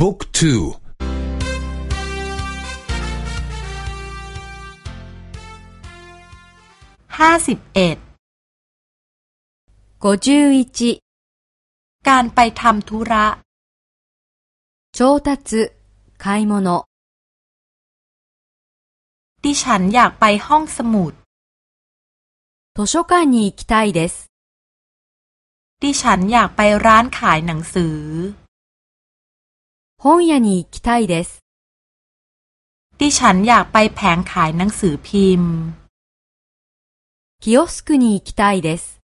บุ๊กทูห้าสิบเอ็ดการไปทำธุระ調達買い物ดิฉันอยากไปห้องสมุด図書館に行きたいですดิฉันอยากไปร้านขายหนังสือ 本屋に行きたいですดิฉันอยากไปแผงขายหนังสือพิมพ์キオスクに行きたいです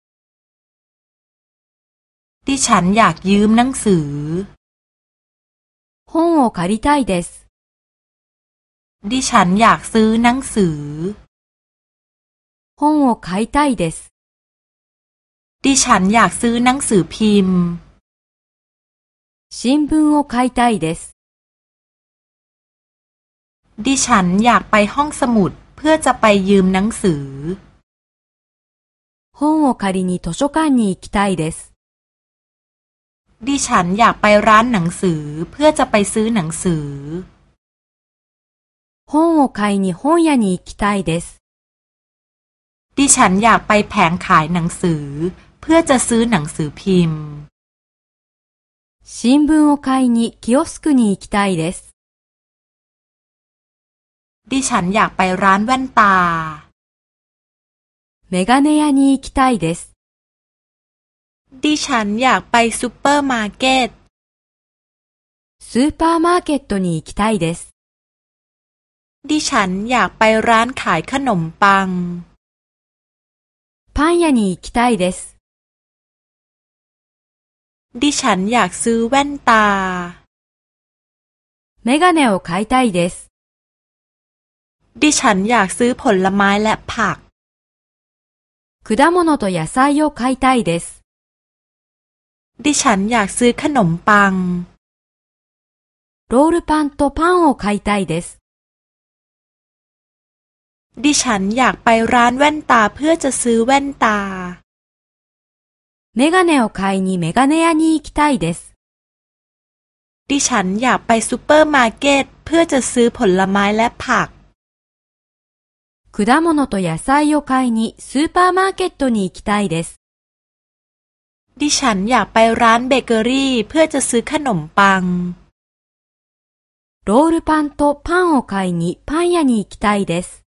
ดิฉันอยากยืมหนังสือ本を借りたいですดิฉันอยากซื้อหนังสือ本を買いたいですดิฉันอยากซื้อหนังสือพิมพ์ 新聞を買いたいですดิฉันอยากไปห้องสมุดเพื่อจะไปยืมหนังสือ本を借りに図書館に行きたいですดิฉันอยากไปร้านหนังสือเพื่อจะไปซื้อหนังสือ本を買いに本屋に行きたいですดิฉันอยากไปแผงขายหนังสือเพื่อจะซื้อหนังสือพิมพ์ 新聞を買いにキオスクに行きたいですดิฉันอยากไปร้านแว่นตาメガネ屋に行きたいですดิฉันอยากไปซูเปอร์มาร์เก็ตスーパーマーケットに行きたいですดิฉันอยากไปร้านขายขนมปังパン屋に行きたいです。 ดิฉันอยากซื้อแว่นตาメガネを買いたいです。ดิฉันอยากซื้อผลไม้และผัก果物と野菜を買いたいです。ดิฉันอยากซื้อขนมปังロールパンとパンを買いたいです。ดิฉันอยากไปร้านแว่นตาเพื่อจะซื้อแว่นตา メガネを買いにメガネ屋に行きたいですดิฉันอยากไปซูเปอร์มาร์เก็ตเพื่อจะซื้อผลไม้และผัก果物と野菜を買いにスーパーマーケットに行きたいですดิฉันอยากไปร้านเบเกอรี่เพื่อจะซื้อขนมปังロールパンとパンを買いにパン屋に行きたいです。